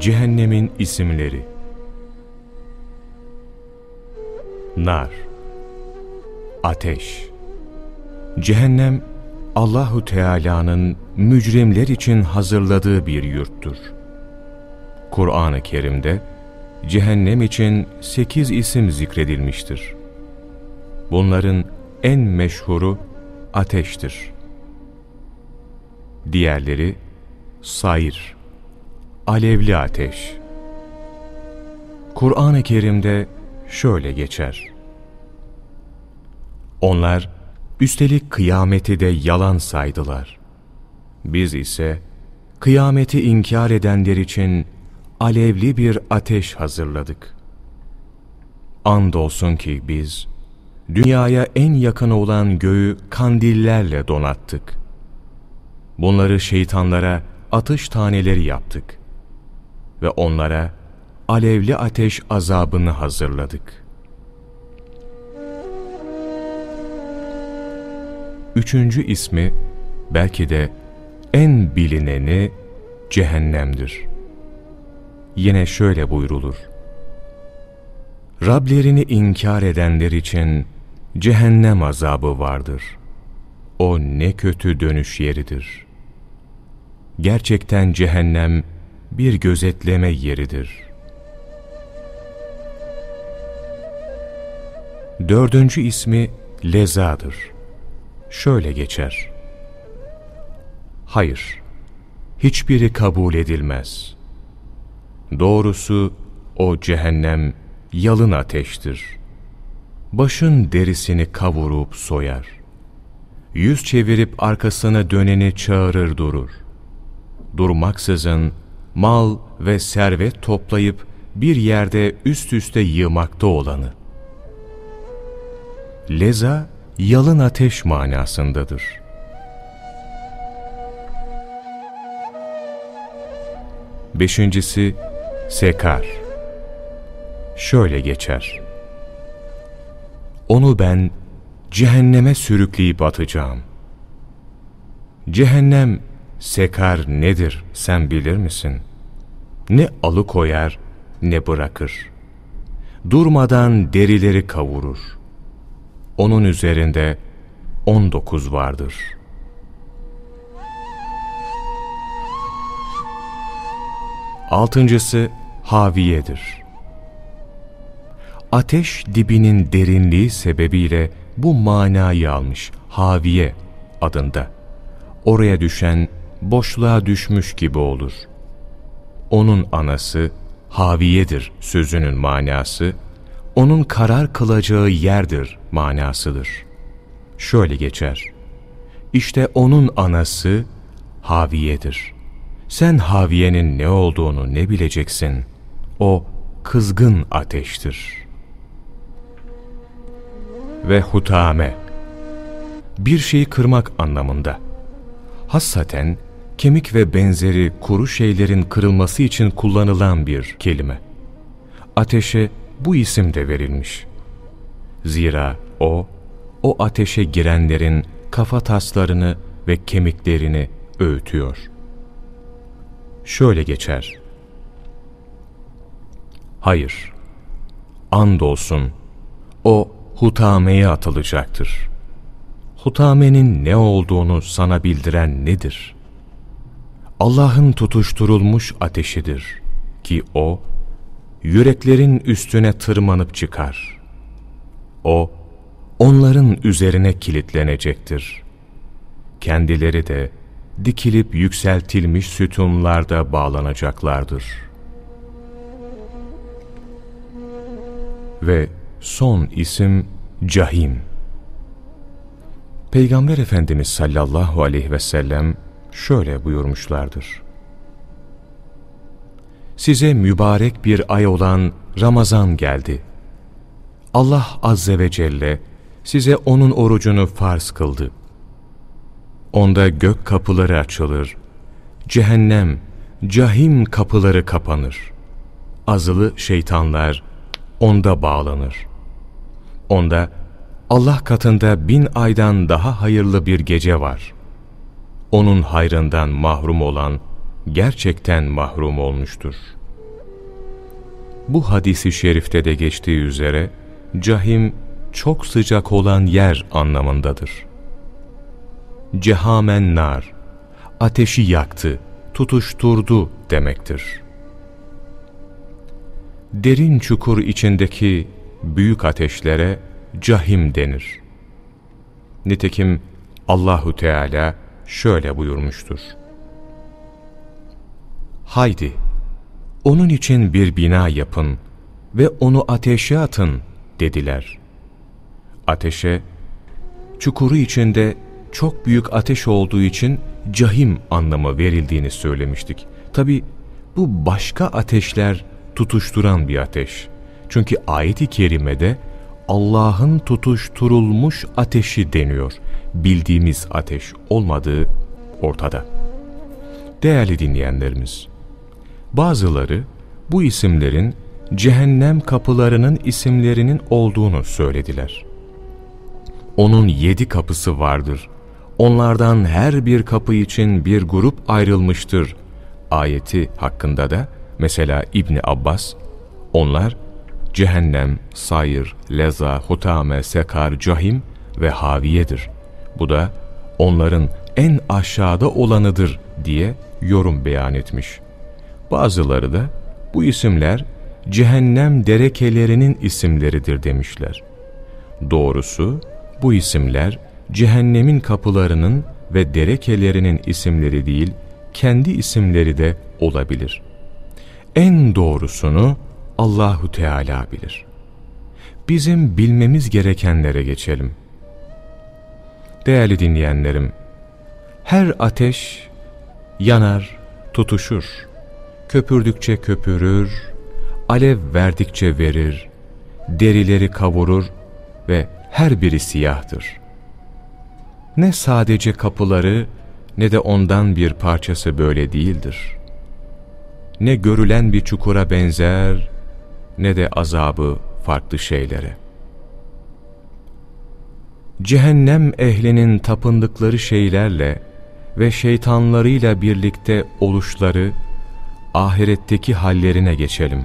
Cehennemin isimleri Nar Ateş Cehennem Allahu Teala'nın mücrimler için hazırladığı bir yurttur. Kur'an-ı Kerim'de cehennem için sekiz isim zikredilmiştir. Bunların en meşhuru ateştir. Diğerleri sayır, alevli ateş. Kur'an-ı Kerim'de şöyle geçer. Onlar üstelik kıyameti de yalan saydılar. Biz ise kıyameti inkar edenler için alevli bir ateş hazırladık. Andolsun ki biz dünyaya en yakın olan göğü kandillerle donattık. Bunları şeytanlara atış taneleri yaptık ve onlara alevli ateş azabını hazırladık. Üçüncü ismi belki de en bilineni cehennemdir. Yine şöyle buyrulur. Rablerini inkar edenler için cehennem azabı vardır. O ne kötü dönüş yeridir. Gerçekten cehennem bir gözetleme yeridir. Dördüncü ismi Leza'dır. Şöyle geçer. Hayır, hiçbiri kabul edilmez. Doğrusu o cehennem yalın ateştir. Başın derisini kavurup soyar. Yüz çevirip arkasına döneni çağırır durur. Durmaksızın mal ve servet toplayıp bir yerde üst üste yığmakta olanı. Leza, yalın ateş manasındadır. Beşincisi, sekar. Şöyle geçer. Onu ben cehenneme sürükleyip atacağım. Cehennem, sekar nedir sen bilir misin? Ne alıkoyar ne bırakır. Durmadan derileri kavurur. Onun üzerinde on dokuz vardır. Altıncısı Haviye'dir. Ateş dibinin derinliği sebebiyle bu manayı almış Haviye adında. Oraya düşen boşluğa düşmüş gibi olur. Onun anası Haviye'dir sözünün manası, onun karar kılacağı yerdir manasıdır. Şöyle geçer. İşte onun anası Haviye'dir. Sen Haviye'nin ne olduğunu ne bileceksin? O kızgın ateştir. Ve hutame bir şeyi kırmak anlamında. Hassaten kemik ve benzeri kuru şeylerin kırılması için kullanılan bir kelime. Ateşe bu isim de verilmiş. Zira o, o ateşe girenlerin kafa taslarını ve kemiklerini öğütüyor. Şöyle geçer. Hayır, andolsun o hutameye atılacaktır. Hutamenin ne olduğunu sana bildiren nedir? Allah'ın tutuşturulmuş ateşidir ki o, yüreklerin üstüne tırmanıp çıkar. O, onların üzerine kilitlenecektir. Kendileri de dikilip yükseltilmiş sütunlarda bağlanacaklardır. Ve son isim Cahim. Peygamber Efendimiz sallallahu aleyhi ve sellem şöyle buyurmuşlardır. Size mübarek bir ay olan Ramazan geldi. Allah Azze ve Celle size onun orucunu farz kıldı. Onda gök kapıları açılır, cehennem, cahim kapıları kapanır. Azılı şeytanlar onda bağlanır. Onda Allah katında bin aydan daha hayırlı bir gece var. Onun hayrından mahrum olan gerçekten mahrum olmuştur. bu hadisi şerifte de geçtiği üzere cahim çok sıcak olan yer anlamındadır. Cehamen nar, ateşi yaktı, tutuşturdu demektir. Derin çukur içindeki büyük ateşlere cahim denir. Nitekim Allahu Teala şöyle buyurmuştur. Haydi, onun için bir bina yapın ve onu ateşe atın dediler. Ateşe, çukuru içinde çok büyük ateş olduğu için cahim anlamı verildiğini söylemiştik. Tabi bu başka ateşler tutuşturan bir ateş. Çünkü ayet-i kerimede Allah'ın tutuşturulmuş ateşi deniyor. Bildiğimiz ateş olmadığı ortada. Değerli dinleyenlerimiz, bazıları bu isimlerin cehennem kapılarının isimlerinin olduğunu söylediler. Onun yedi kapısı vardır. Onlardan her bir kapı için bir grup ayrılmıştır. Ayeti hakkında da mesela İbni Abbas, onlar cehennem, sayır, leza, hutame, sekar, cahim ve haviyedir. Bu da onların en aşağıda olanıdır diye yorum beyan etmiş. Bazıları da bu isimler cehennem derekelerinin isimleridir demişler. Doğrusu bu isimler cehennemin kapılarının ve derekelerinin isimleri değil, kendi isimleri de olabilir. En doğrusunu Allahu Teala bilir. Bizim bilmemiz gerekenlere geçelim. Değerli dinleyenlerim, her ateş yanar, tutuşur. Köpürdükçe köpürür, alev verdikçe verir, derileri kavurur ve her biri siyahtır. Ne sadece kapıları ne de ondan bir parçası böyle değildir. Ne görülen bir çukura benzer ne de azabı farklı şeylere. Cehennem ehlinin tapındıkları şeylerle ve şeytanlarıyla birlikte oluşları, ahiretteki hallerine geçelim.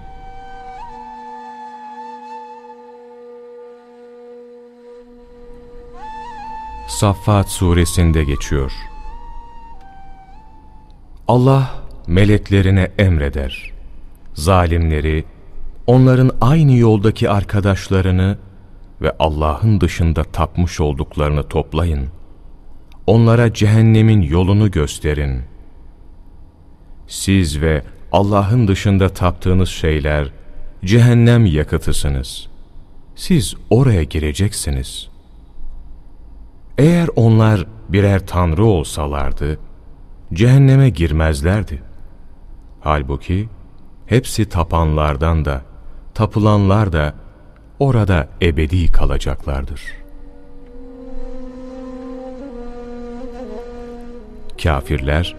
Saffat suresinde geçiyor. Allah meleklerine emreder. Zalimleri, onların aynı yoldaki arkadaşlarını ve Allah'ın dışında tapmış olduklarını toplayın. Onlara cehennemin yolunu gösterin. Siz ve Allah'ın dışında taptığınız şeyler cehennem yakıtısınız. Siz oraya gireceksiniz. Eğer onlar birer tanrı olsalardı, cehenneme girmezlerdi. Halbuki hepsi tapanlardan da, tapılanlar da orada ebedi kalacaklardır. Kafirler,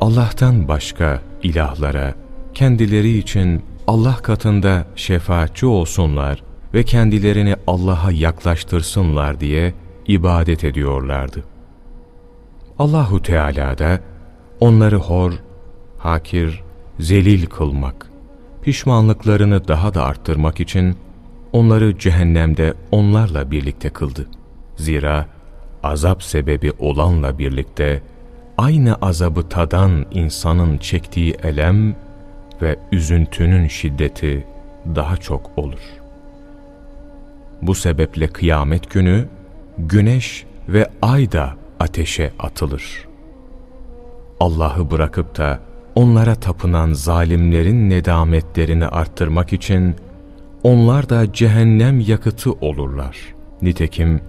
Allah'tan başka ilahlara, kendileri için Allah katında şefaatçi olsunlar ve kendilerini Allah'a yaklaştırsınlar diye ibadet ediyorlardı. Allahu Teala da onları hor, hakir, zelil kılmak, pişmanlıklarını daha da arttırmak için onları cehennemde onlarla birlikte kıldı. Zira azap sebebi olanla birlikte aynı azabı tadan insanın çektiği elem ve üzüntünün şiddeti daha çok olur. Bu sebeple kıyamet günü güneş ve ay da ateşe atılır. Allah'ı bırakıp da onlara tapınan zalimlerin nedametlerini arttırmak için onlar da cehennem yakıtı olurlar. Nitekim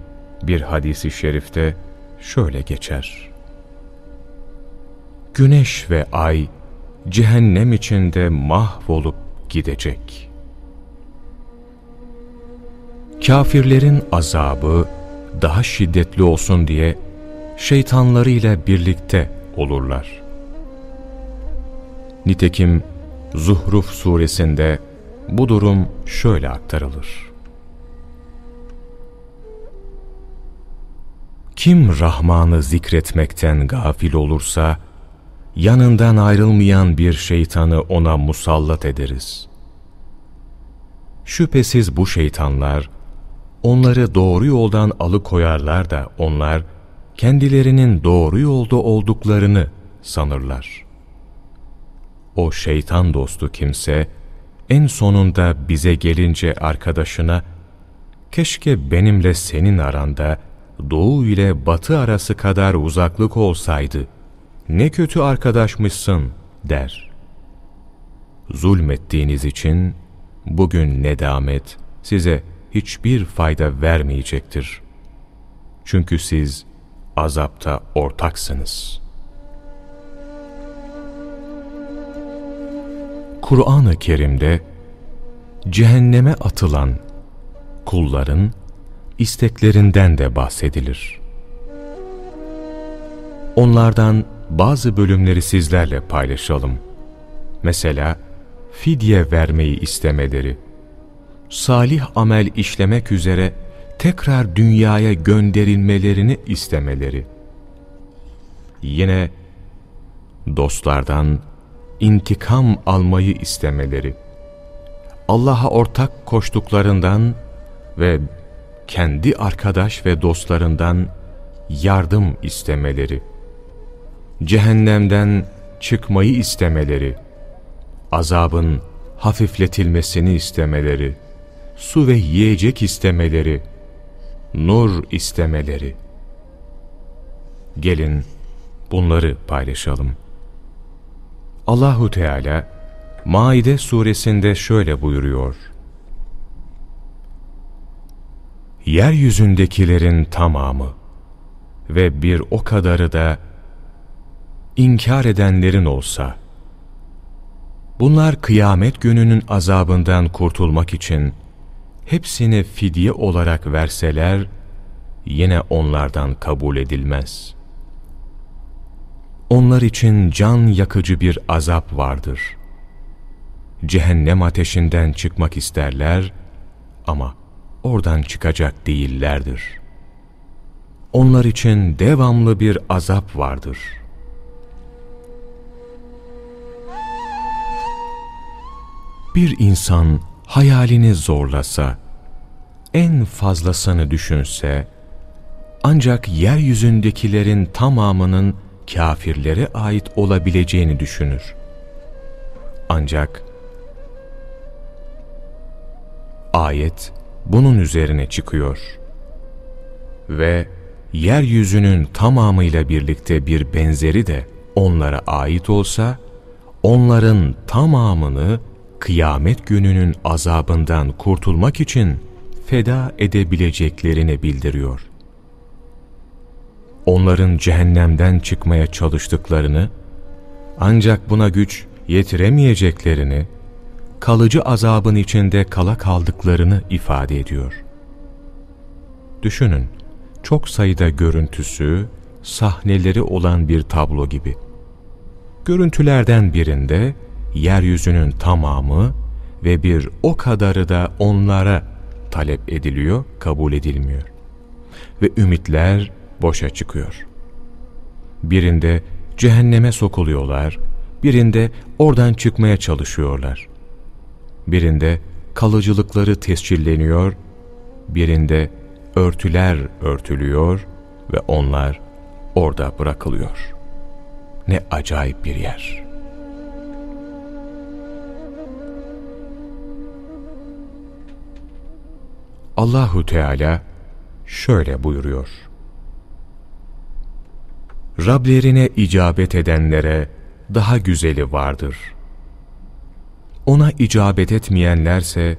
bir hadisi şerifte şöyle geçer. Güneş ve ay cehennem içinde mahvolup gidecek. Kafirlerin azabı daha şiddetli olsun diye şeytanlarıyla birlikte olurlar. Nitekim Zuhruf suresinde bu durum şöyle aktarılır. Kim Rahman'ı zikretmekten gafil olursa, yanından ayrılmayan bir şeytanı ona musallat ederiz. Şüphesiz bu şeytanlar, onları doğru yoldan alıkoyarlar da onlar, kendilerinin doğru yolda olduklarını sanırlar. O şeytan dostu kimse, en sonunda bize gelince arkadaşına, keşke benimle senin aranda doğu ile batı arası kadar uzaklık olsaydı, ne kötü arkadaşmışsın der. Zulmettiğiniz için bugün nedamet size hiçbir fayda vermeyecektir. Çünkü siz azapta ortaksınız. Kur'an-ı Kerim'de cehenneme atılan kulların isteklerinden de bahsedilir. Onlardan bazı bölümleri sizlerle paylaşalım. Mesela fidye vermeyi istemeleri, salih amel işlemek üzere tekrar dünyaya gönderilmelerini istemeleri, yine dostlardan intikam almayı istemeleri, Allah'a ortak koştuklarından ve kendi arkadaş ve dostlarından yardım istemeleri, cehennemden çıkmayı istemeleri, azabın hafifletilmesini istemeleri, su ve yiyecek istemeleri, nur istemeleri. Gelin bunları paylaşalım. Allahu Teala Maide suresinde şöyle buyuruyor. Yeryüzündekilerin tamamı ve bir o kadarı da inkar edenlerin olsa, bunlar kıyamet gününün azabından kurtulmak için hepsini fidye olarak verseler, yine onlardan kabul edilmez. Onlar için can yakıcı bir azap vardır. Cehennem ateşinden çıkmak isterler ama oradan çıkacak değillerdir. Onlar için devamlı bir azap vardır. Bir insan hayalini zorlasa, en fazlasını düşünse, ancak yeryüzündekilerin tamamının kafirlere ait olabileceğini düşünür. Ancak ayet bunun üzerine çıkıyor. Ve yeryüzünün tamamıyla birlikte bir benzeri de onlara ait olsa, onların tamamını kıyamet gününün azabından kurtulmak için feda edebileceklerini bildiriyor. Onların cehennemden çıkmaya çalıştıklarını, ancak buna güç yetiremeyeceklerini, kalıcı azabın içinde kala kaldıklarını ifade ediyor. Düşünün, çok sayıda görüntüsü, sahneleri olan bir tablo gibi. Görüntülerden birinde yeryüzünün tamamı ve bir o kadarı da onlara talep ediliyor, kabul edilmiyor. Ve ümitler boşa çıkıyor. Birinde cehenneme sokuluyorlar, birinde oradan çıkmaya çalışıyorlar. Birinde kalıcılıkları tescilleniyor, birinde örtüler örtülüyor ve onlar orada bırakılıyor. Ne acayip bir yer. Allahu Teala şöyle buyuruyor. Rablerine icabet edenlere daha güzeli vardır.'' Ona icabet etmeyenlerse,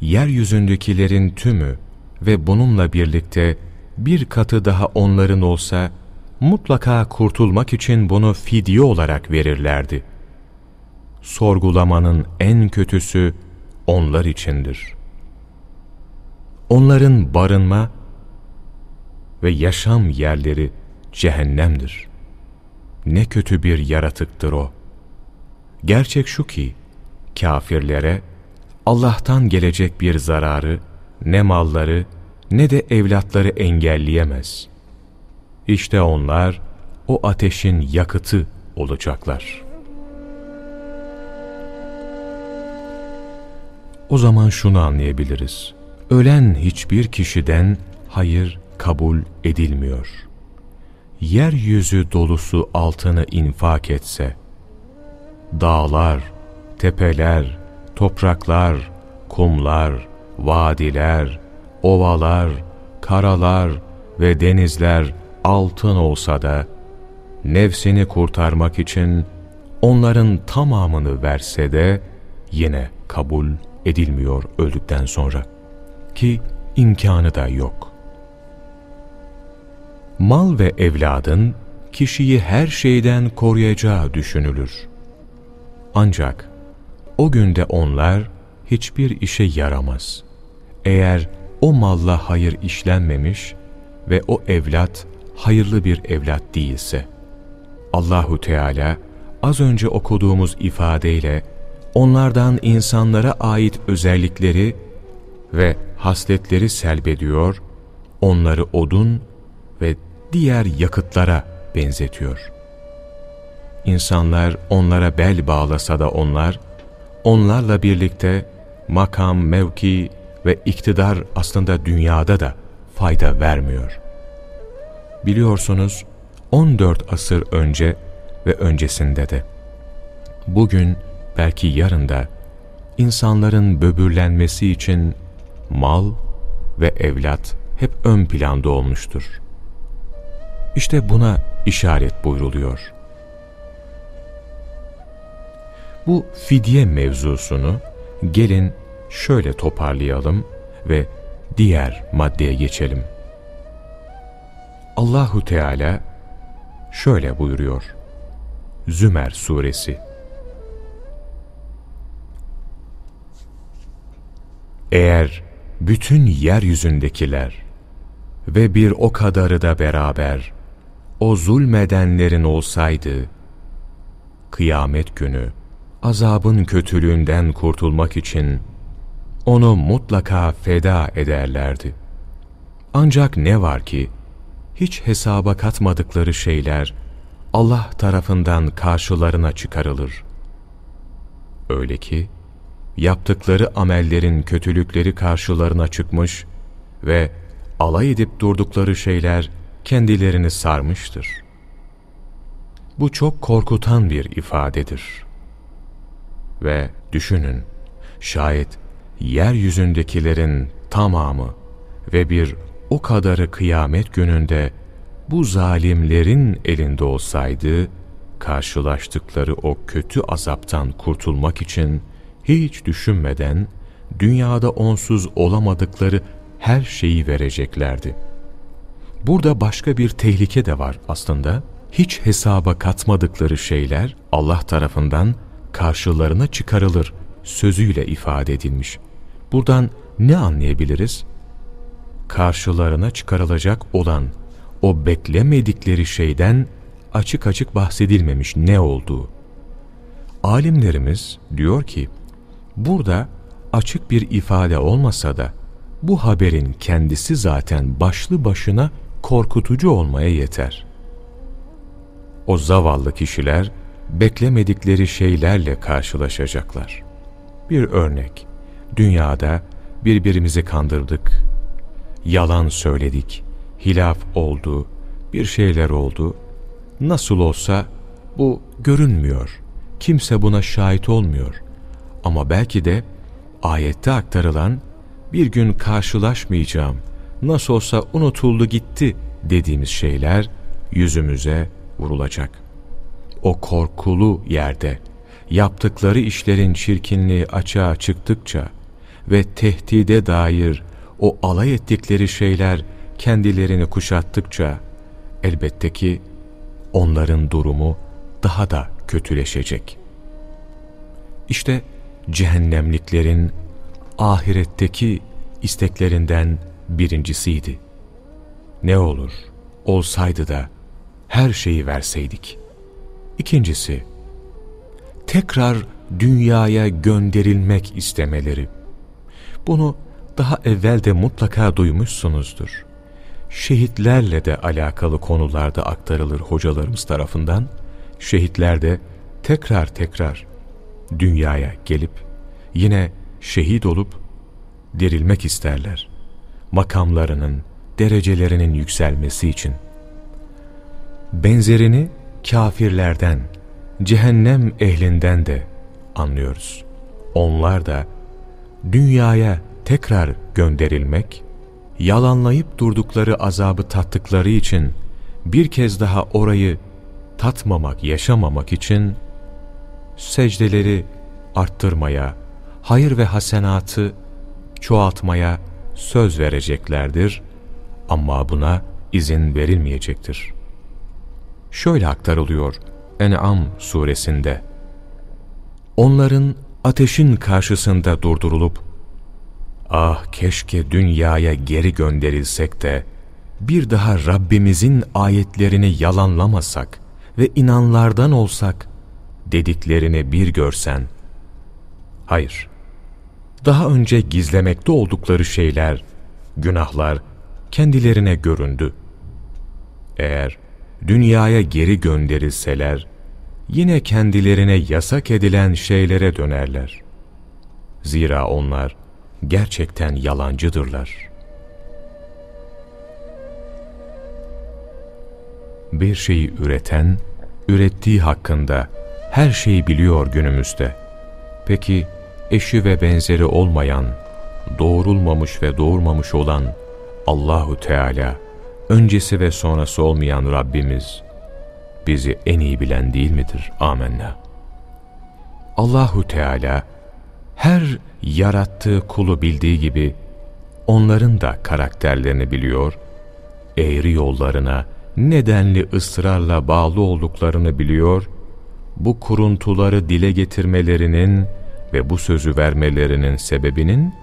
yeryüzündekilerin tümü ve bununla birlikte bir katı daha onların olsa, mutlaka kurtulmak için bunu fidye olarak verirlerdi. Sorgulamanın en kötüsü onlar içindir. Onların barınma ve yaşam yerleri cehennemdir. Ne kötü bir yaratıktır o. Gerçek şu ki, kafirlere Allah'tan gelecek bir zararı ne malları ne de evlatları engelleyemez. İşte onlar o ateşin yakıtı olacaklar. O zaman şunu anlayabiliriz. Ölen hiçbir kişiden hayır kabul edilmiyor. Yeryüzü dolusu altını infak etse, dağlar, tepeler, topraklar, kumlar, vadiler, ovalar, karalar ve denizler altın olsa da, nefsini kurtarmak için onların tamamını verse de yine kabul edilmiyor öldükten sonra. Ki imkanı da yok. Mal ve evladın kişiyi her şeyden koruyacağı düşünülür. Ancak o günde onlar hiçbir işe yaramaz. Eğer o malla hayır işlenmemiş ve o evlat hayırlı bir evlat değilse. Allahu Teala az önce okuduğumuz ifadeyle onlardan insanlara ait özellikleri ve hasletleri selbediyor, onları odun ve diğer yakıtlara benzetiyor. İnsanlar onlara bel bağlasa da onlar, onlarla birlikte makam, mevki ve iktidar aslında dünyada da fayda vermiyor. Biliyorsunuz 14 asır önce ve öncesinde de bugün belki yarın da insanların böbürlenmesi için mal ve evlat hep ön planda olmuştur. İşte buna işaret buyruluyor. Bu fidye mevzusunu gelin şöyle toparlayalım ve diğer maddeye geçelim. Allahu Teala şöyle buyuruyor. Zümer Suresi Eğer bütün yeryüzündekiler ve bir o kadarı da beraber o zulmedenlerin olsaydı, kıyamet günü azabın kötülüğünden kurtulmak için onu mutlaka feda ederlerdi. Ancak ne var ki, hiç hesaba katmadıkları şeyler Allah tarafından karşılarına çıkarılır. Öyle ki, yaptıkları amellerin kötülükleri karşılarına çıkmış ve alay edip durdukları şeyler kendilerini sarmıştır. Bu çok korkutan bir ifadedir. Ve düşünün, şayet yeryüzündekilerin tamamı ve bir o kadarı kıyamet gününde bu zalimlerin elinde olsaydı, karşılaştıkları o kötü azaptan kurtulmak için hiç düşünmeden dünyada onsuz olamadıkları her şeyi vereceklerdi. Burada başka bir tehlike de var aslında. Hiç hesaba katmadıkları şeyler Allah tarafından karşılarına çıkarılır sözüyle ifade edilmiş. Buradan ne anlayabiliriz? Karşılarına çıkarılacak olan o beklemedikleri şeyden açık açık bahsedilmemiş ne olduğu. Alimlerimiz diyor ki, burada açık bir ifade olmasa da bu haberin kendisi zaten başlı başına korkutucu olmaya yeter. O zavallı kişiler beklemedikleri şeylerle karşılaşacaklar. Bir örnek, dünyada birbirimizi kandırdık, yalan söyledik, hilaf oldu, bir şeyler oldu. Nasıl olsa bu görünmüyor, kimse buna şahit olmuyor. Ama belki de ayette aktarılan bir gün karşılaşmayacağım, nasıl olsa unutuldu gitti dediğimiz şeyler yüzümüze vurulacak. O korkulu yerde yaptıkları işlerin çirkinliği açığa çıktıkça ve tehdide dair o alay ettikleri şeyler kendilerini kuşattıkça elbette ki onların durumu daha da kötüleşecek. İşte cehennemliklerin ahiretteki isteklerinden birincisiydi. Ne olur olsaydı da her şeyi verseydik. İkincisi, tekrar dünyaya gönderilmek istemeleri. Bunu daha evvel de mutlaka duymuşsunuzdur. Şehitlerle de alakalı konularda aktarılır hocalarımız tarafından. Şehitler de tekrar tekrar dünyaya gelip yine şehit olup dirilmek isterler. Makamlarının, derecelerinin yükselmesi için. Benzerini kafirlerden, cehennem ehlinden de anlıyoruz. Onlar da dünyaya tekrar gönderilmek, yalanlayıp durdukları azabı tattıkları için bir kez daha orayı tatmamak, yaşamamak için secdeleri arttırmaya, hayır ve hasenatı çoğaltmaya söz vereceklerdir ama buna izin verilmeyecektir. Şöyle aktarılıyor En'am suresinde. Onların ateşin karşısında durdurulup, ah keşke dünyaya geri gönderilsek de, bir daha Rabbimizin ayetlerini yalanlamasak ve inanlardan olsak, dediklerini bir görsen. Hayır, daha önce gizlemekte oldukları şeyler, günahlar kendilerine göründü. Eğer dünyaya geri gönderilseler, yine kendilerine yasak edilen şeylere dönerler. Zira onlar gerçekten yalancıdırlar. Bir şeyi üreten, ürettiği hakkında her şeyi biliyor günümüzde. Peki eşi ve benzeri olmayan, doğurulmamış ve doğurmamış olan Allahu Teala, öncesi ve sonrası olmayan Rabbimiz, bizi en iyi bilen değil midir? Amenna. Allahu Teala, her yarattığı kulu bildiği gibi, onların da karakterlerini biliyor, eğri yollarına nedenli ısrarla bağlı olduklarını biliyor, bu kuruntuları dile getirmelerinin ve bu sözü vermelerinin sebebinin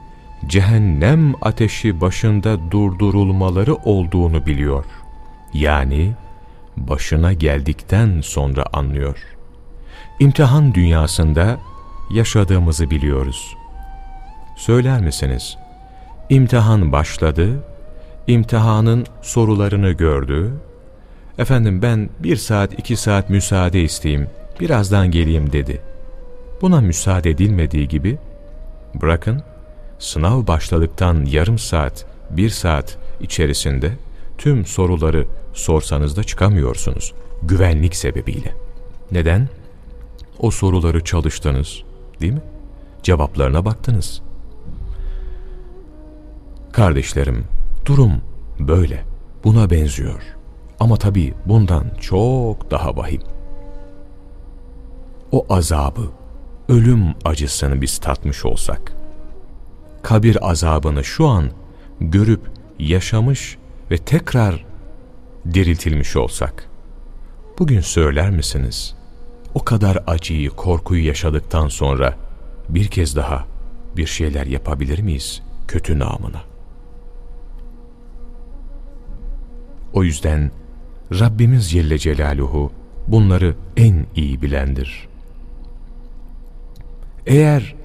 cehennem ateşi başında durdurulmaları olduğunu biliyor. Yani başına geldikten sonra anlıyor. İmtihan dünyasında yaşadığımızı biliyoruz. Söyler misiniz? İmtihan başladı, imtihanın sorularını gördü. Efendim ben bir saat iki saat müsaade isteyeyim, birazdan geleyim dedi. Buna müsaade edilmediği gibi, bırakın sınav başladıktan yarım saat, bir saat içerisinde tüm soruları sorsanız da çıkamıyorsunuz. Güvenlik sebebiyle. Neden? O soruları çalıştınız, değil mi? Cevaplarına baktınız. Kardeşlerim, durum böyle. Buna benziyor. Ama tabii bundan çok daha vahim. O azabı, ölüm acısını biz tatmış olsak, kabir azabını şu an görüp yaşamış ve tekrar diriltilmiş olsak, bugün söyler misiniz? O kadar acıyı, korkuyu yaşadıktan sonra bir kez daha bir şeyler yapabilir miyiz kötü namına? O yüzden Rabbimiz Celle Celaluhu bunları en iyi bilendir. Eğer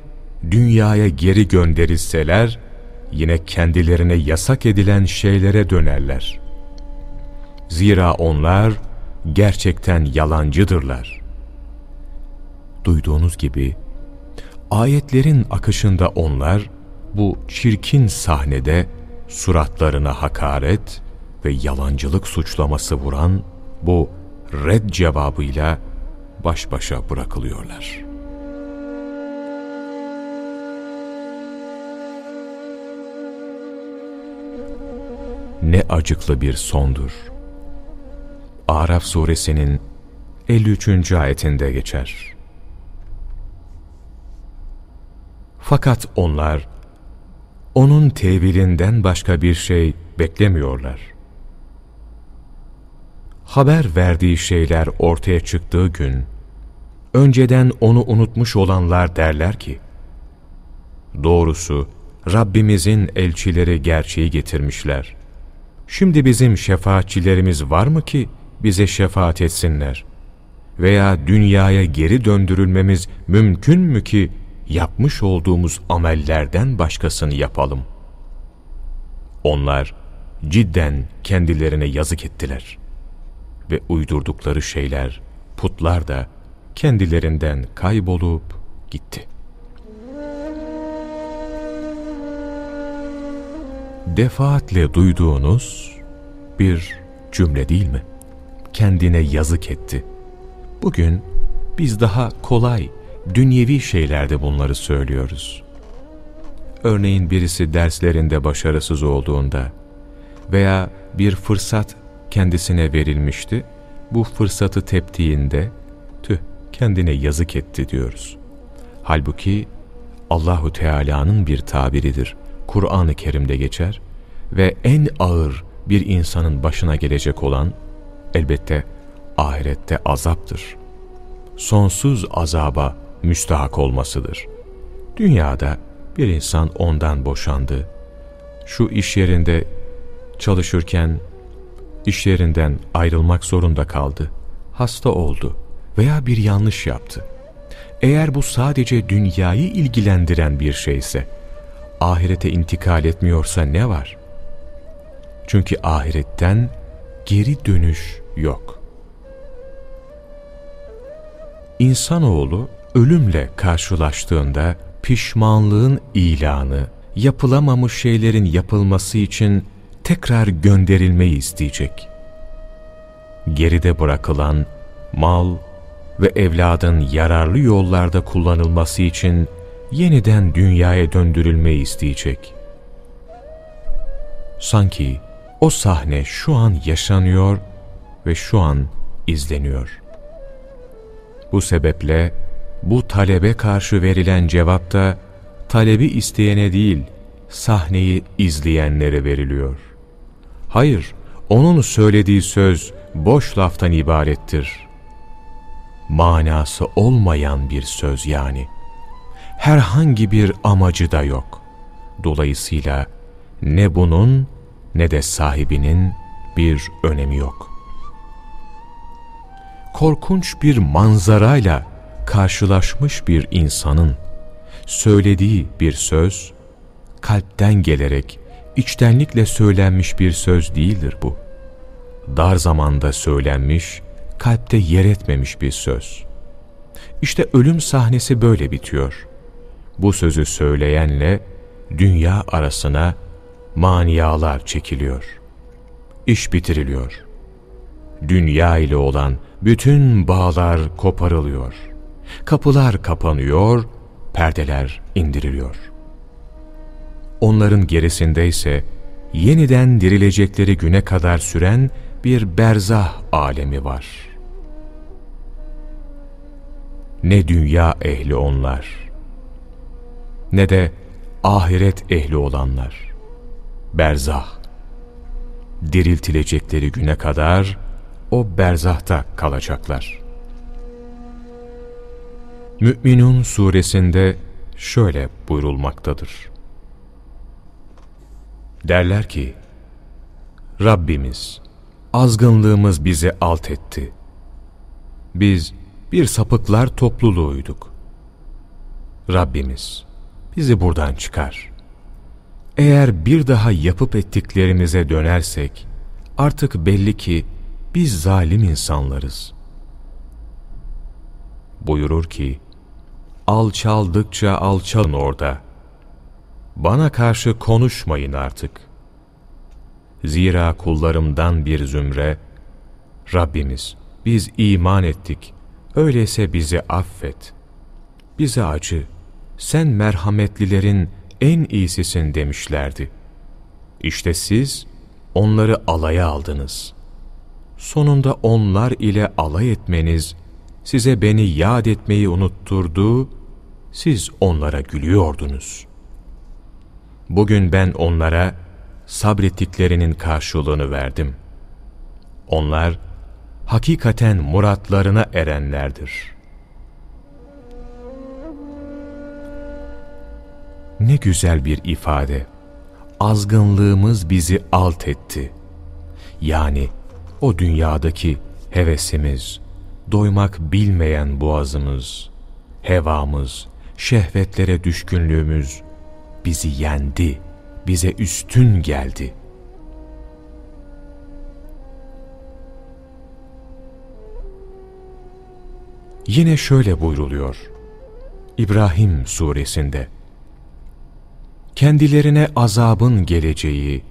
dünyaya geri gönderilseler, yine kendilerine yasak edilen şeylere dönerler. Zira onlar gerçekten yalancıdırlar. Duyduğunuz gibi, ayetlerin akışında onlar, bu çirkin sahnede suratlarına hakaret ve yalancılık suçlaması vuran bu red cevabıyla baş başa bırakılıyorlar.'' Ne acıklı bir sondur. Araf suresinin 53. ayetinde geçer. Fakat onlar, onun tevilinden başka bir şey beklemiyorlar. Haber verdiği şeyler ortaya çıktığı gün, önceden onu unutmuş olanlar derler ki, Doğrusu Rabbimizin elçileri gerçeği getirmişler. Şimdi bizim şefaatçilerimiz var mı ki bize şefaat etsinler? Veya dünyaya geri döndürülmemiz mümkün mü ki yapmış olduğumuz amellerden başkasını yapalım? Onlar cidden kendilerine yazık ettiler. Ve uydurdukları şeyler, putlar da kendilerinden kaybolup gitti. Defaatle duyduğunuz bir cümle değil mi? Kendine yazık etti. Bugün biz daha kolay, dünyevi şeylerde bunları söylüyoruz. Örneğin birisi derslerinde başarısız olduğunda veya bir fırsat kendisine verilmişti, bu fırsatı teptiğinde tüh kendine yazık etti diyoruz. Halbuki Allahu Teala'nın bir tabiridir. Kur'an-ı Kerim'de geçer ve en ağır bir insanın başına gelecek olan elbette ahirette azaptır. Sonsuz azaba müstahak olmasıdır. Dünyada bir insan ondan boşandı. Şu iş yerinde çalışırken işlerinden ayrılmak zorunda kaldı. Hasta oldu veya bir yanlış yaptı. Eğer bu sadece dünyayı ilgilendiren bir şeyse, ahirete intikal etmiyorsa ne var? Çünkü ahiretten geri dönüş yok. İnsanoğlu ölümle karşılaştığında pişmanlığın ilanı, yapılamamış şeylerin yapılması için tekrar gönderilmeyi isteyecek. Geride bırakılan mal ve evladın yararlı yollarda kullanılması için yeniden dünyaya döndürülmeyi isteyecek. Sanki o sahne şu an yaşanıyor ve şu an izleniyor. Bu sebeple bu talebe karşı verilen cevap da talebi isteyene değil, sahneyi izleyenlere veriliyor. Hayır, onun söylediği söz boş laftan ibarettir. Manası olmayan bir söz yani. Herhangi bir amacı da yok. Dolayısıyla ne bunun ne de sahibinin bir önemi yok. Korkunç bir manzarayla karşılaşmış bir insanın söylediği bir söz, kalpten gelerek içtenlikle söylenmiş bir söz değildir bu. Dar zamanda söylenmiş, kalpte yer etmemiş bir söz. İşte ölüm sahnesi böyle bitiyor. Bu sözü söyleyenle dünya arasına maniyalar çekiliyor. İş bitiriliyor. Dünya ile olan bütün bağlar koparılıyor. Kapılar kapanıyor, perdeler indiriliyor. Onların gerisinde ise yeniden dirilecekleri güne kadar süren bir berzah alemi var. Ne dünya ehli onlar, ne de ahiret ehli olanlar. Berzah, diriltilecekleri güne kadar o berzahta kalacaklar. Mü'minun suresinde şöyle buyurulmaktadır. Derler ki, Rabbimiz, azgınlığımız bizi alt etti. Biz bir sapıklar topluluğuyduk. Rabbimiz, bizi buradan çıkar. Eğer bir daha yapıp ettiklerimize dönersek, artık belli ki biz zalim insanlarız. Buyurur ki, alçaldıkça alçalın orada. Bana karşı konuşmayın artık. Zira kullarımdan bir zümre, Rabbimiz biz iman ettik, öyleyse bizi affet. Bize acı, sen merhametlilerin en iyisisin demişlerdi. İşte siz onları alaya aldınız. Sonunda onlar ile alay etmeniz, size beni yad etmeyi unutturdu, siz onlara gülüyordunuz. Bugün ben onlara sabrettiklerinin karşılığını verdim. Onlar hakikaten muratlarına erenlerdir. Ne güzel bir ifade. Azgınlığımız bizi alt etti. Yani o dünyadaki hevesimiz, doymak bilmeyen boğazımız, hevamız, şehvetlere düşkünlüğümüz bizi yendi, bize üstün geldi. Yine şöyle buyruluyor. İbrahim suresinde kendilerine azabın geleceği,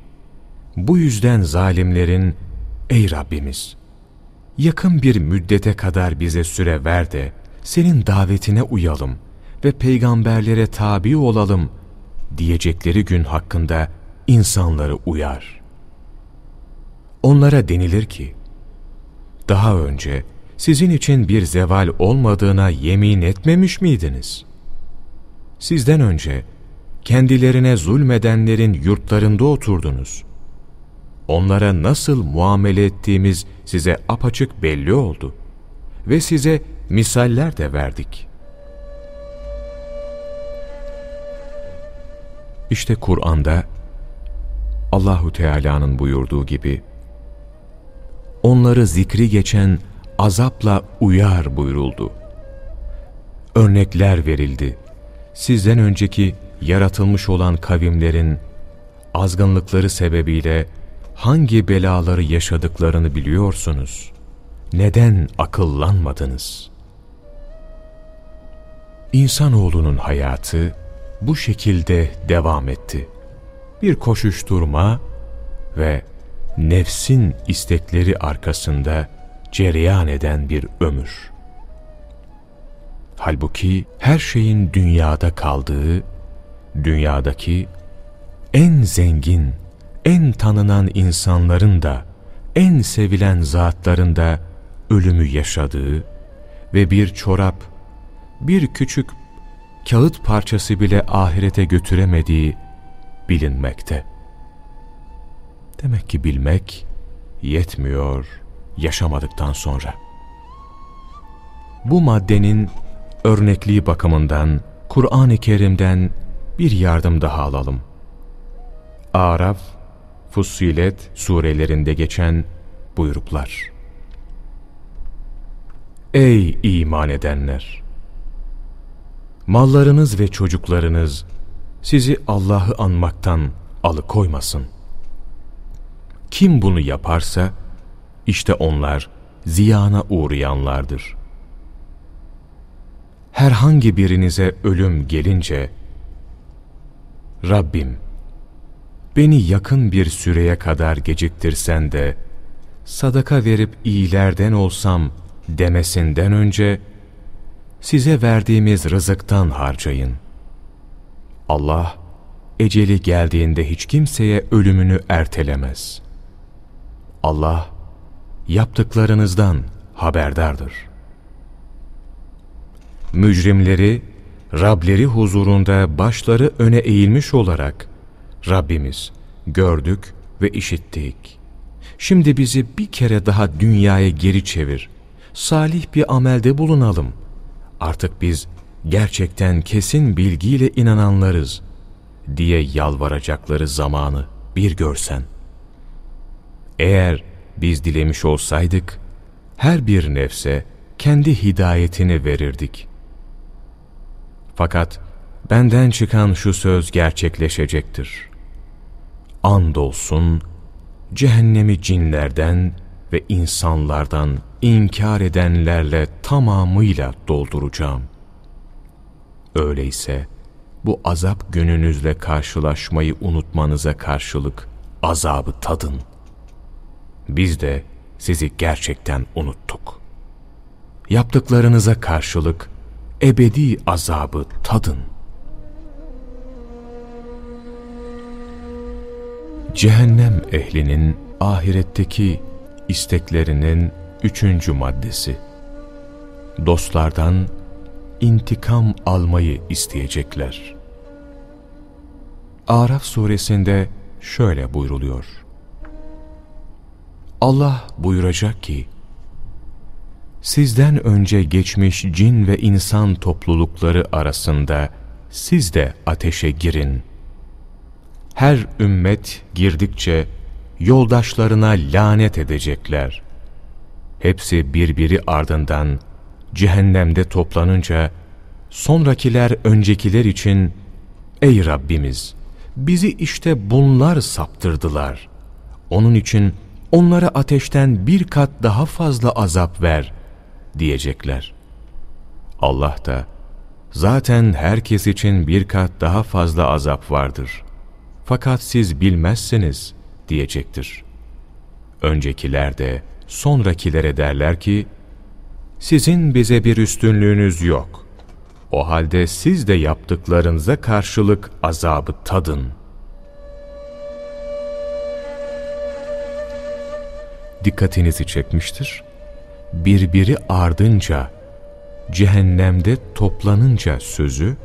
bu yüzden zalimlerin, ey Rabbimiz, yakın bir müddete kadar bize süre ver de, senin davetine uyalım ve peygamberlere tabi olalım diyecekleri gün hakkında insanları uyar. Onlara denilir ki, daha önce sizin için bir zeval olmadığına yemin etmemiş miydiniz? Sizden önce kendilerine zulmedenlerin yurtlarında oturdunuz. Onlara nasıl muamele ettiğimiz size apaçık belli oldu ve size misaller de verdik. İşte Kur'an'da Allahu Teala'nın buyurduğu gibi onları zikri geçen azapla uyar buyuruldu. Örnekler verildi. Sizden önceki yaratılmış olan kavimlerin azgınlıkları sebebiyle hangi belaları yaşadıklarını biliyorsunuz. Neden akıllanmadınız? İnsanoğlunun hayatı bu şekilde devam etti. Bir koşuşturma ve nefsin istekleri arkasında cereyan eden bir ömür. Halbuki her şeyin dünyada kaldığı, dünyadaki en zengin, en tanınan insanların da, en sevilen zatların da ölümü yaşadığı ve bir çorap, bir küçük kağıt parçası bile ahirete götüremediği bilinmekte. Demek ki bilmek yetmiyor yaşamadıktan sonra. Bu maddenin örnekliği bakımından Kur'an-ı Kerim'den bir yardım daha alalım. Araf, Fussilet surelerinde geçen buyruklar. Ey iman edenler! Mallarınız ve çocuklarınız sizi Allah'ı anmaktan alıkoymasın. Kim bunu yaparsa, işte onlar ziyana uğrayanlardır. Herhangi birinize ölüm gelince, Rabbim, beni yakın bir süreye kadar geciktirsen de, sadaka verip iyilerden olsam demesinden önce, size verdiğimiz rızıktan harcayın. Allah, eceli geldiğinde hiç kimseye ölümünü ertelemez. Allah, yaptıklarınızdan haberdardır. Mücrimleri, Rableri huzurunda başları öne eğilmiş olarak, Rabbimiz gördük ve işittik. Şimdi bizi bir kere daha dünyaya geri çevir. Salih bir amelde bulunalım. Artık biz gerçekten kesin bilgiyle inananlarız diye yalvaracakları zamanı bir görsen. Eğer biz dilemiş olsaydık, her bir nefse kendi hidayetini verirdik. Fakat benden çıkan şu söz gerçekleşecektir. Andolsun, cehennemi cinlerden ve insanlardan inkar edenlerle tamamıyla dolduracağım. Öyleyse bu azap gününüzle karşılaşmayı unutmanıza karşılık azabı tadın.'' biz de sizi gerçekten unuttuk. Yaptıklarınıza karşılık ebedi azabı tadın. Cehennem ehlinin ahiretteki isteklerinin üçüncü maddesi. Dostlardan intikam almayı isteyecekler. Araf suresinde şöyle buyruluyor. Allah buyuracak ki, Sizden önce geçmiş cin ve insan toplulukları arasında siz de ateşe girin. Her ümmet girdikçe yoldaşlarına lanet edecekler. Hepsi birbiri ardından cehennemde toplanınca sonrakiler öncekiler için Ey Rabbimiz! Bizi işte bunlar saptırdılar. Onun için onlara ateşten bir kat daha fazla azap ver diyecekler. Allah da zaten herkes için bir kat daha fazla azap vardır. Fakat siz bilmezsiniz diyecektir. Öncekiler de sonrakilere derler ki, sizin bize bir üstünlüğünüz yok. O halde siz de yaptıklarınıza karşılık azabı tadın. Dikkatinizi çekmiştir. Birbiri ardınca, cehennemde toplanınca sözü,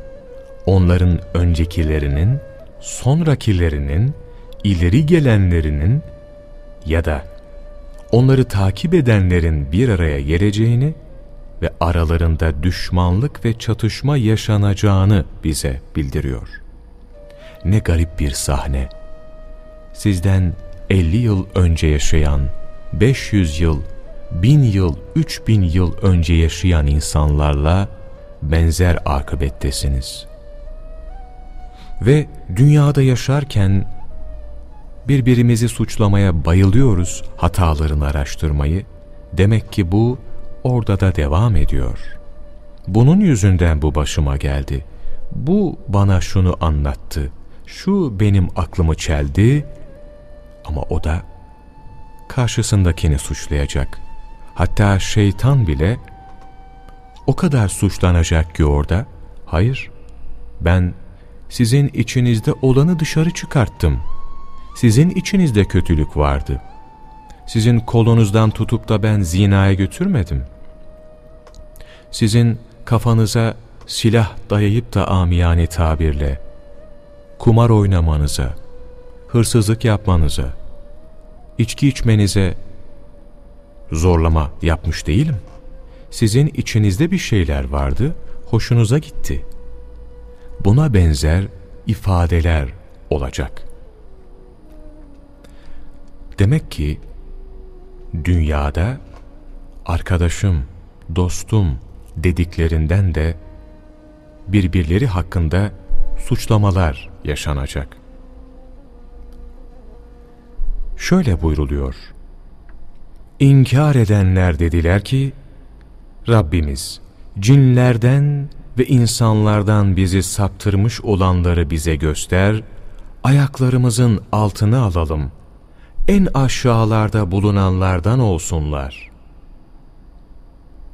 onların öncekilerinin, sonrakilerinin, ileri gelenlerinin ya da onları takip edenlerin bir araya geleceğini ve aralarında düşmanlık ve çatışma yaşanacağını bize bildiriyor. Ne garip bir sahne. Sizden 50 yıl önce yaşayan, 500 yıl, 1000 yıl, 3000 yıl önce yaşayan insanlarla benzer akıbettesiniz. Ve dünyada yaşarken birbirimizi suçlamaya bayılıyoruz hatalarını araştırmayı. Demek ki bu orada da devam ediyor. Bunun yüzünden bu başıma geldi. Bu bana şunu anlattı. Şu benim aklımı çeldi ama o da karşısındakini suçlayacak. Hatta şeytan bile o kadar suçlanacak ki orada. Hayır, ben sizin içinizde olanı dışarı çıkarttım. Sizin içinizde kötülük vardı. Sizin kolunuzdan tutup da ben zinaya götürmedim sizin kafanıza silah dayayıp da amiyane tabirle, kumar oynamanıza, hırsızlık yapmanıza, içki içmenize zorlama yapmış değilim. Sizin içinizde bir şeyler vardı, hoşunuza gitti. Buna benzer ifadeler olacak. Demek ki dünyada arkadaşım, dostum, dediklerinden de birbirleri hakkında suçlamalar yaşanacak. Şöyle buyruluyor. İnkar edenler dediler ki, Rabbimiz cinlerden ve insanlardan bizi saptırmış olanları bize göster, ayaklarımızın altını alalım, en aşağılarda bulunanlardan olsunlar.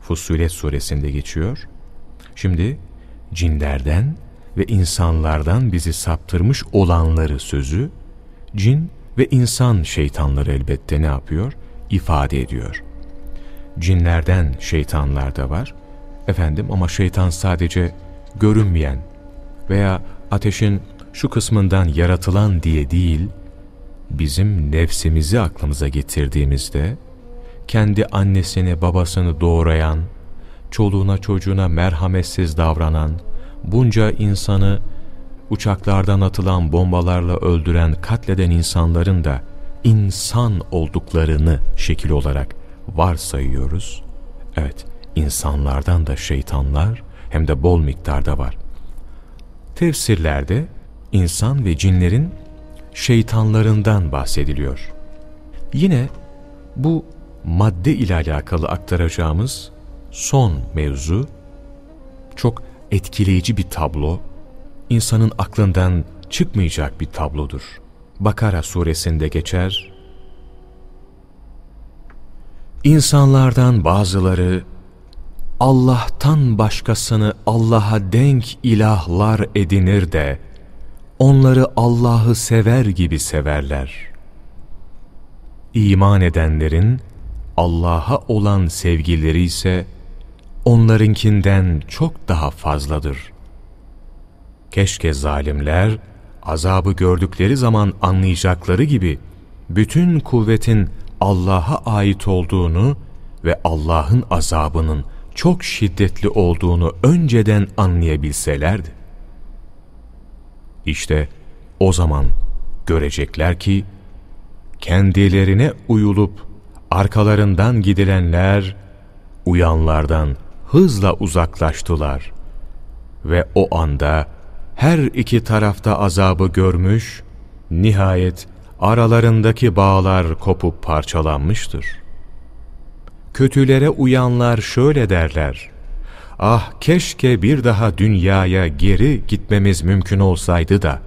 Fussilet suresinde geçiyor. Şimdi cinlerden ve insanlardan bizi saptırmış olanları sözü, cin ve insan şeytanları elbette ne yapıyor? İfade ediyor. Cinlerden şeytanlar da var. Efendim ama şeytan sadece görünmeyen veya ateşin şu kısmından yaratılan diye değil, bizim nefsimizi aklımıza getirdiğimizde, kendi annesini babasını doğrayan, çoluğuna çocuğuna merhametsiz davranan, bunca insanı uçaklardan atılan bombalarla öldüren, katleden insanların da insan olduklarını şekil olarak varsayıyoruz. Evet, insanlardan da şeytanlar hem de bol miktarda var. Tefsirlerde insan ve cinlerin şeytanlarından bahsediliyor. Yine bu madde ile alakalı aktaracağımız son mevzu çok etkileyici bir tablo, insanın aklından çıkmayacak bir tablodur. Bakara suresinde geçer, İnsanlardan bazıları Allah'tan başkasını Allah'a denk ilahlar edinir de onları Allah'ı sever gibi severler. İman edenlerin Allah'a olan sevgileri ise onlarınkinden çok daha fazladır. Keşke zalimler azabı gördükleri zaman anlayacakları gibi bütün kuvvetin Allah'a ait olduğunu ve Allah'ın azabının çok şiddetli olduğunu önceden anlayabilselerdi. İşte o zaman görecekler ki kendilerine uyulup arkalarından gidilenler uyanlardan hızla uzaklaştılar ve o anda her iki tarafta azabı görmüş, nihayet aralarındaki bağlar kopup parçalanmıştır. Kötülere uyanlar şöyle derler, ah keşke bir daha dünyaya geri gitmemiz mümkün olsaydı da,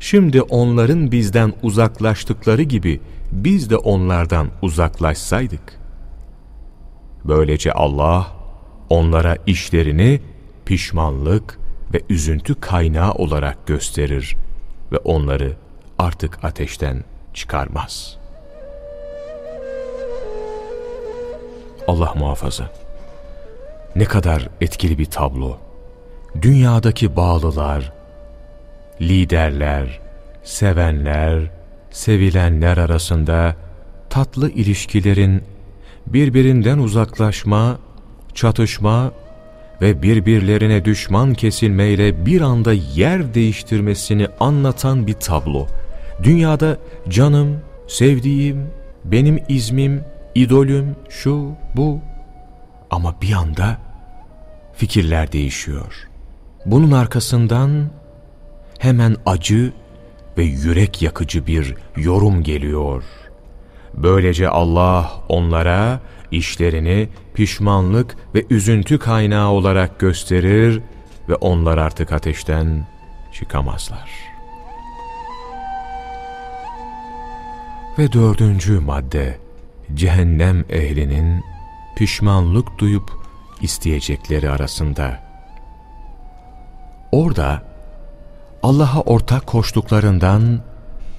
şimdi onların bizden uzaklaştıkları gibi biz de onlardan uzaklaşsaydık. Böylece Allah onlara işlerini pişmanlık ve üzüntü kaynağı olarak gösterir ve onları artık ateşten çıkarmaz. Allah muhafaza. Ne kadar etkili bir tablo. Dünyadaki bağlılar, liderler, sevenler, sevilenler arasında tatlı ilişkilerin birbirinden uzaklaşma, çatışma ve birbirlerine düşman kesilmeyle bir anda yer değiştirmesini anlatan bir tablo. Dünyada canım, sevdiğim, benim izmim, idolüm, şu, bu. Ama bir anda fikirler değişiyor. Bunun arkasından hemen acı ve yürek yakıcı bir yorum geliyor. Böylece Allah onlara işlerini pişmanlık ve üzüntü kaynağı olarak gösterir ve onlar artık ateşten çıkamazlar. Ve dördüncü madde, cehennem ehlinin pişmanlık duyup isteyecekleri arasında. Orada Allah'a ortak koştuklarından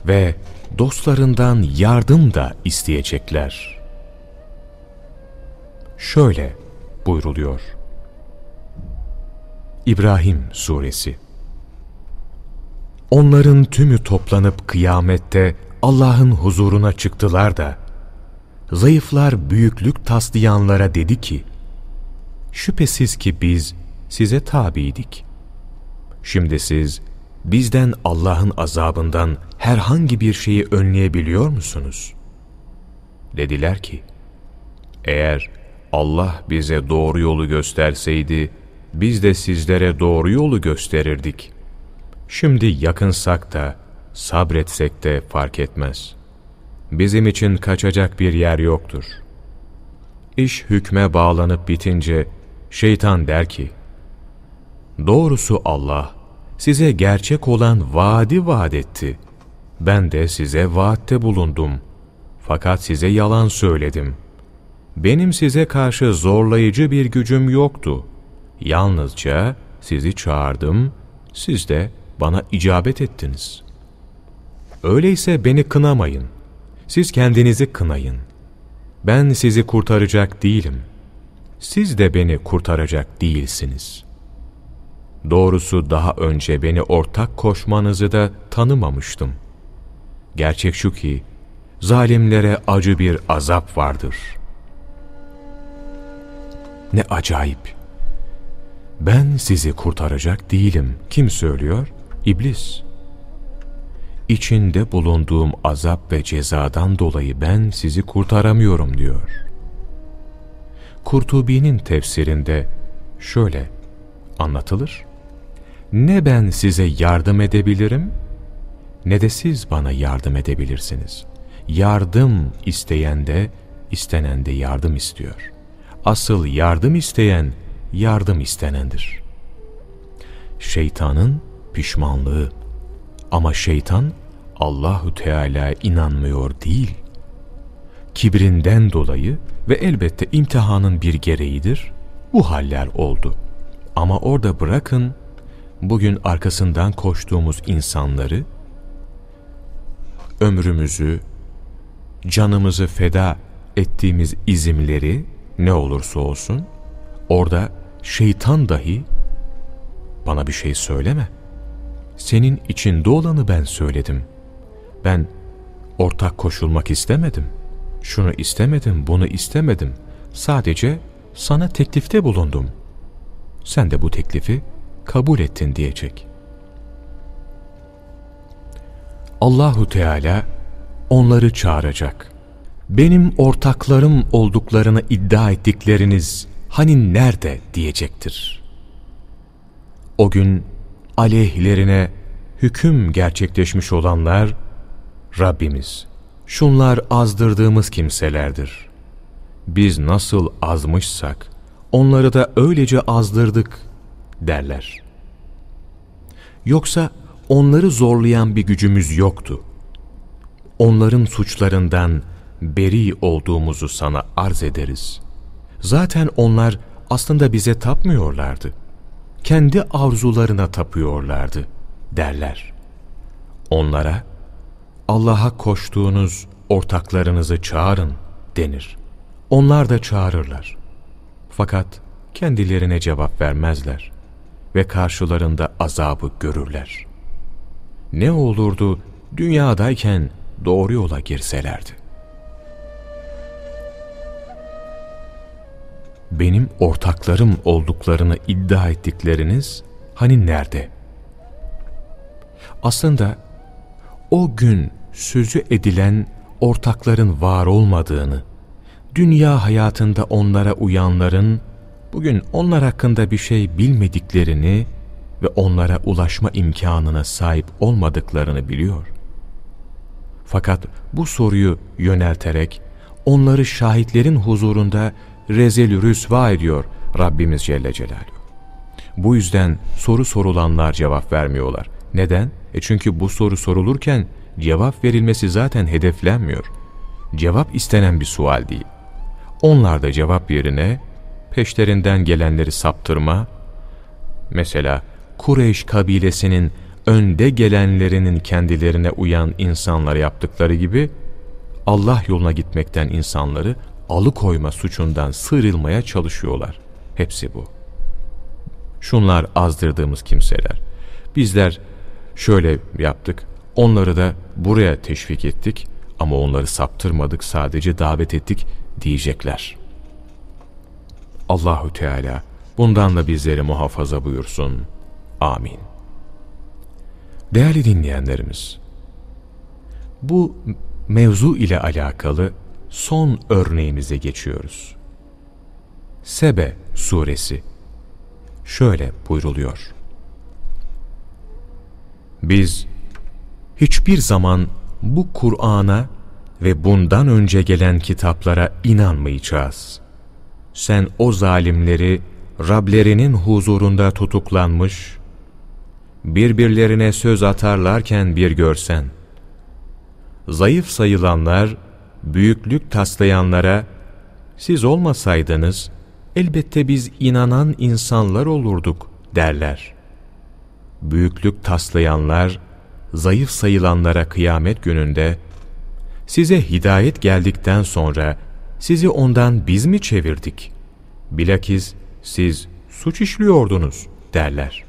ve dostlarından yardım da isteyecekler. Şöyle buyruluyor. İbrahim Suresi Onların tümü toplanıp kıyamette Allah'ın huzuruna çıktılar da, zayıflar büyüklük taslayanlara dedi ki, şüphesiz ki biz size tabiydik. Şimdi siz bizden Allah'ın azabından herhangi bir şeyi önleyebiliyor musunuz? Dediler ki, eğer Allah bize doğru yolu gösterseydi, biz de sizlere doğru yolu gösterirdik. Şimdi yakınsak da, sabretsek de fark etmez. Bizim için kaçacak bir yer yoktur. İş hükme bağlanıp bitince, şeytan der ki, Doğrusu Allah, size gerçek olan vaadi vaat etti. Ben de size vaatte bulundum. Fakat size yalan söyledim. Benim size karşı zorlayıcı bir gücüm yoktu. Yalnızca sizi çağırdım, siz de bana icabet ettiniz. Öyleyse beni kınamayın. Siz kendinizi kınayın. Ben sizi kurtaracak değilim. Siz de beni kurtaracak değilsiniz.'' Doğrusu daha önce beni ortak koşmanızı da tanımamıştım. Gerçek şu ki, zalimlere acı bir azap vardır. Ne acayip! Ben sizi kurtaracak değilim. Kim söylüyor? İblis. İçinde bulunduğum azap ve cezadan dolayı ben sizi kurtaramıyorum diyor. Kurtubi'nin tefsirinde şöyle anlatılır ne ben size yardım edebilirim, ne de siz bana yardım edebilirsiniz. Yardım isteyen de, istenen de yardım istiyor. Asıl yardım isteyen, yardım istenendir. Şeytanın pişmanlığı ama şeytan Allahü Teala inanmıyor değil. Kibrinden dolayı ve elbette imtihanın bir gereğidir. Bu haller oldu. Ama orada bırakın bugün arkasından koştuğumuz insanları, ömrümüzü, canımızı feda ettiğimiz izimleri ne olursa olsun, orada şeytan dahi bana bir şey söyleme. Senin içinde olanı ben söyledim. Ben ortak koşulmak istemedim. Şunu istemedim, bunu istemedim. Sadece sana teklifte bulundum. Sen de bu teklifi kabul ettin diyecek. Allahu Teala onları çağıracak. Benim ortaklarım olduklarını iddia ettikleriniz hani nerede diyecektir. O gün aleyhlerine hüküm gerçekleşmiş olanlar Rabbimiz şunlar azdırdığımız kimselerdir. Biz nasıl azmışsak onları da öylece azdırdık derler. Yoksa onları zorlayan bir gücümüz yoktu. Onların suçlarından beri olduğumuzu sana arz ederiz. Zaten onlar aslında bize tapmıyorlardı. Kendi arzularına tapıyorlardı derler. Onlara Allah'a koştuğunuz ortaklarınızı çağırın denir. Onlar da çağırırlar. Fakat kendilerine cevap vermezler ve karşılarında azabı görürler. Ne olurdu dünyadayken doğru yola girselerdi. Benim ortaklarım olduklarını iddia ettikleriniz hani nerede? Aslında o gün sözü edilen ortakların var olmadığını, dünya hayatında onlara uyanların bugün onlar hakkında bir şey bilmediklerini ve onlara ulaşma imkanına sahip olmadıklarını biliyor. Fakat bu soruyu yönelterek onları şahitlerin huzurunda rezil rüsva ediyor Rabbimiz Celle Celaluhu. Bu yüzden soru sorulanlar cevap vermiyorlar. Neden? E çünkü bu soru sorulurken cevap verilmesi zaten hedeflenmiyor. Cevap istenen bir sual değil. Onlar da cevap yerine peşlerinden gelenleri saptırma, mesela Kureyş kabilesinin önde gelenlerinin kendilerine uyan insanlara yaptıkları gibi Allah yoluna gitmekten insanları alıkoyma suçundan sıyrılmaya çalışıyorlar. Hepsi bu. Şunlar azdırdığımız kimseler. Bizler şöyle yaptık, onları da buraya teşvik ettik ama onları saptırmadık, sadece davet ettik diyecekler. Allahü Teala bundan da bizleri muhafaza buyursun. Amin. Değerli dinleyenlerimiz, bu mevzu ile alakalı son örneğimize geçiyoruz. Sebe suresi şöyle buyruluyor. Biz hiçbir zaman bu Kur'an'a ve bundan önce gelen kitaplara inanmayacağız. Sen o zalimleri Rablerinin huzurunda tutuklanmış, birbirlerine söz atarlarken bir görsen, zayıf sayılanlar, büyüklük taslayanlara, siz olmasaydınız, elbette biz inanan insanlar olurduk derler. Büyüklük taslayanlar, zayıf sayılanlara kıyamet gününde, size hidayet geldikten sonra sizi ondan biz mi çevirdik? Bilakis siz suç işliyordunuz derler.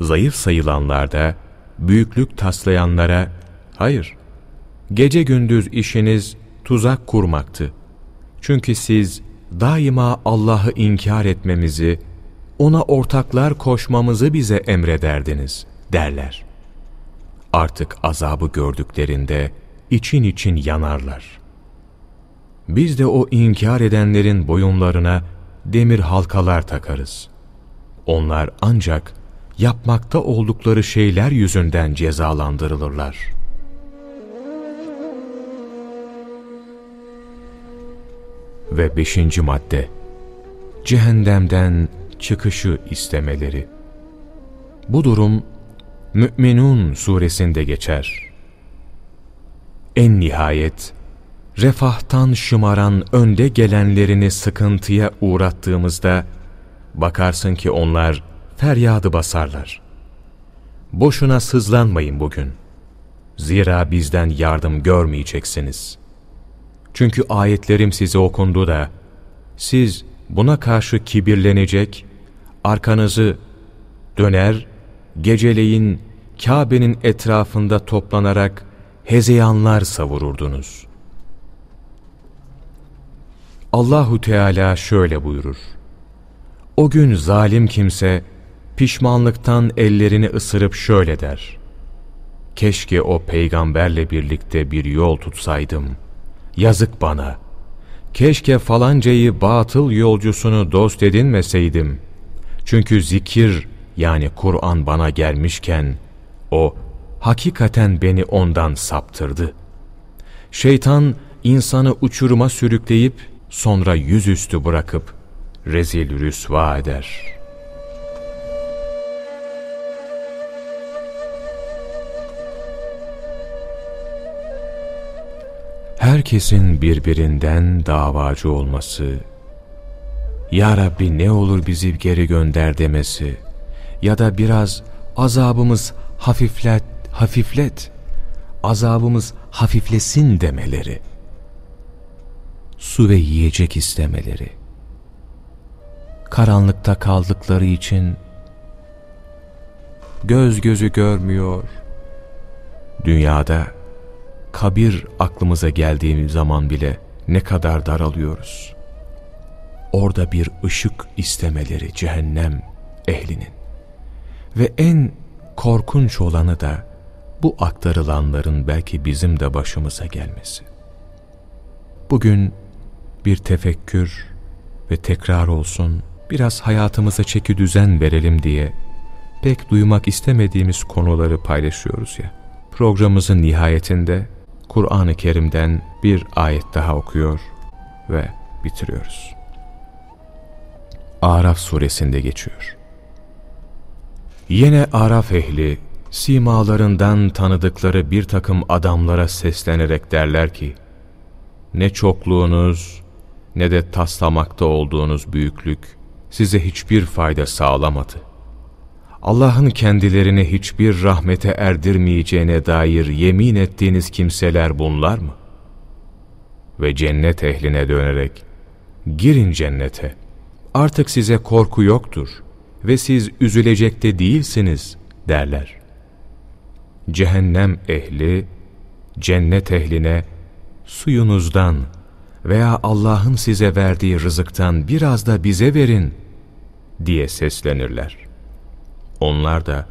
Zayıf sayılanlarda, büyüklük taslayanlara, hayır, gece gündüz işiniz tuzak kurmaktı. Çünkü siz daima Allah'ı inkar etmemizi, ona ortaklar koşmamızı bize emrederdiniz derler. Artık azabı gördüklerinde için için yanarlar. Biz de o inkar edenlerin boyunlarına demir halkalar takarız. Onlar ancak yapmakta oldukları şeyler yüzünden cezalandırılırlar. Ve beşinci madde, cehennemden çıkışı istemeleri. Bu durum Mü'minun suresinde geçer. En nihayet, refahtan şımaran önde gelenlerini sıkıntıya uğrattığımızda, bakarsın ki onlar feryadı basarlar. Boşuna sızlanmayın bugün. Zira bizden yardım görmeyeceksiniz. Çünkü ayetlerim size okundu da, siz buna karşı kibirlenecek, arkanızı döner, geceleyin Kabe'nin etrafında toplanarak hezeyanlar savururdunuz. Allahu Teala şöyle buyurur. O gün zalim kimse pişmanlıktan ellerini ısırıp şöyle der. Keşke o peygamberle birlikte bir yol tutsaydım. Yazık bana. Keşke falancayı batıl yolcusunu dost edinmeseydim. Çünkü zikir yani Kur'an bana gelmişken o hakikaten beni ondan saptırdı. Şeytan insanı uçuruma sürükleyip sonra yüzüstü bırakıp rezil rüsva eder. Herkesin birbirinden davacı olması, Ya Rabbi ne olur bizi geri gönder demesi. Ya da biraz azabımız hafiflet, hafiflet, azabımız hafiflesin demeleri, su ve yiyecek istemeleri, karanlıkta kaldıkları için göz gözü görmüyor, dünyada kabir aklımıza geldiğimiz zaman bile ne kadar daralıyoruz. Orada bir ışık istemeleri cehennem ehlinin. Ve en korkunç olanı da bu aktarılanların belki bizim de başımıza gelmesi. Bugün bir tefekkür ve tekrar olsun, biraz hayatımıza çeki düzen verelim diye pek duymak istemediğimiz konuları paylaşıyoruz ya. Programımızın nihayetinde Kur'an-ı Kerim'den bir ayet daha okuyor ve bitiriyoruz. Araf suresinde geçiyor. Yine Araf ehli simalarından tanıdıkları bir takım adamlara seslenerek derler ki, ne çokluğunuz ne de taslamakta olduğunuz büyüklük size hiçbir fayda sağlamadı. Allah'ın kendilerine hiçbir rahmete erdirmeyeceğine dair yemin ettiğiniz kimseler bunlar mı? Ve cennet ehline dönerek, girin cennete, artık size korku yoktur ve siz üzülecek de değilsiniz derler. Cehennem ehli, cennet ehline, suyunuzdan veya Allah'ın size verdiği rızıktan biraz da bize verin diye seslenirler. Onlar da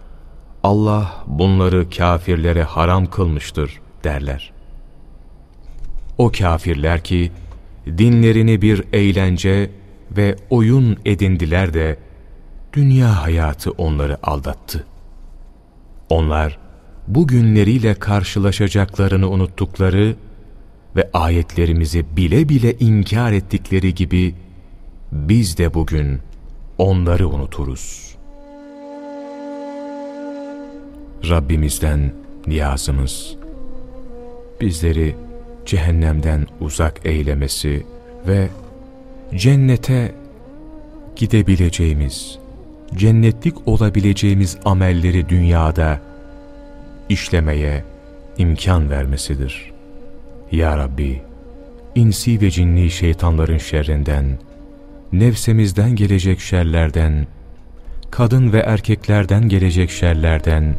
Allah bunları kafirlere haram kılmıştır derler. O kafirler ki dinlerini bir eğlence ve oyun edindiler de dünya hayatı onları aldattı. Onlar bu günleriyle karşılaşacaklarını unuttukları ve ayetlerimizi bile bile inkar ettikleri gibi biz de bugün onları unuturuz. Rabbimizden niyazımız, bizleri cehennemden uzak eylemesi ve cennete gidebileceğimiz, cennetlik olabileceğimiz amelleri dünyada işlemeye imkan vermesidir. Ya Rabbi, insi ve cinni şeytanların şerrinden, nefsemizden gelecek şerlerden, kadın ve erkeklerden gelecek şerlerden,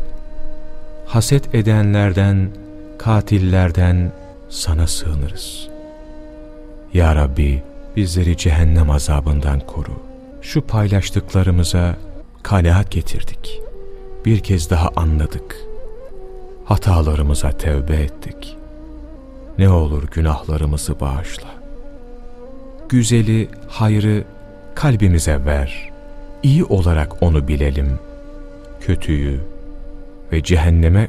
haset edenlerden, katillerden sana sığınırız. Ya Rabbi, bizleri cehennem azabından koru. Şu paylaştıklarımıza kanaat getirdik. Bir kez daha anladık. Hatalarımıza tevbe ettik. Ne olur günahlarımızı bağışla. Güzeli, hayrı kalbimize ver. İyi olarak onu bilelim. Kötüyü ve cehenneme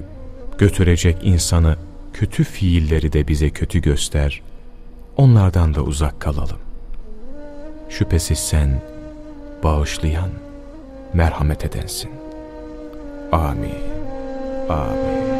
götürecek insanı, kötü fiilleri de bize kötü göster. Onlardan da uzak kalalım. Şüphesiz sen bağışlayan, merhamet edensin. Amin. Amin.